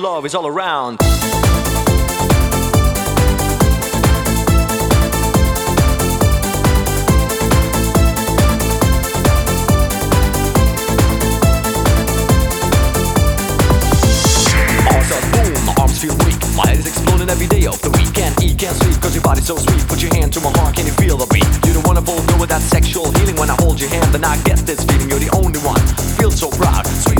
love is all around. Arms are boom, my arms feel weak. My head is exploding every day of the week. Can't eat, can't sleep, cause your body's so sweet. Put your hand to my heart, can you feel the beat? You don't wanna fulfill with that sexual healing. When I hold your hand, then I get this feeling. You're the only one. Feel so proud. Sweet,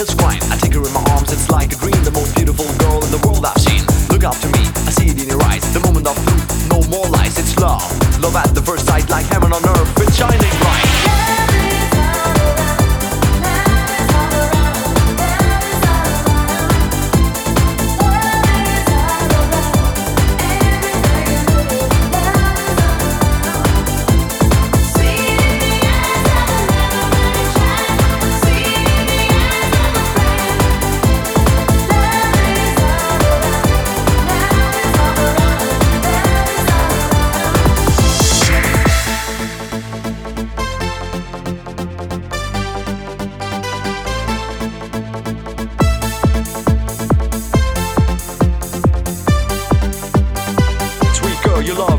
is fine. I take her in my arms, it's like a dream. The most beautiful girl in the world I've seen. Look up to me, I see it in your eyes. The moment of truth, no more lies, it's love. Love at the first sight, like heaven on earth, it's shining bright.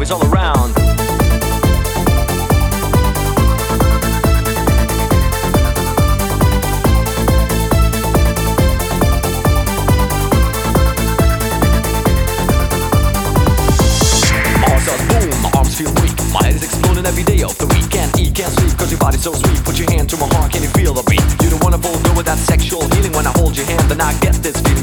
Love is all around. Every day of the week. Can't eat, can't sleep, cause your body's so sweet. Put your hand to my heart, can you feel the beat? You don't wanna fulfill with that sexual healing. When I hold your hand, then I get this feeling.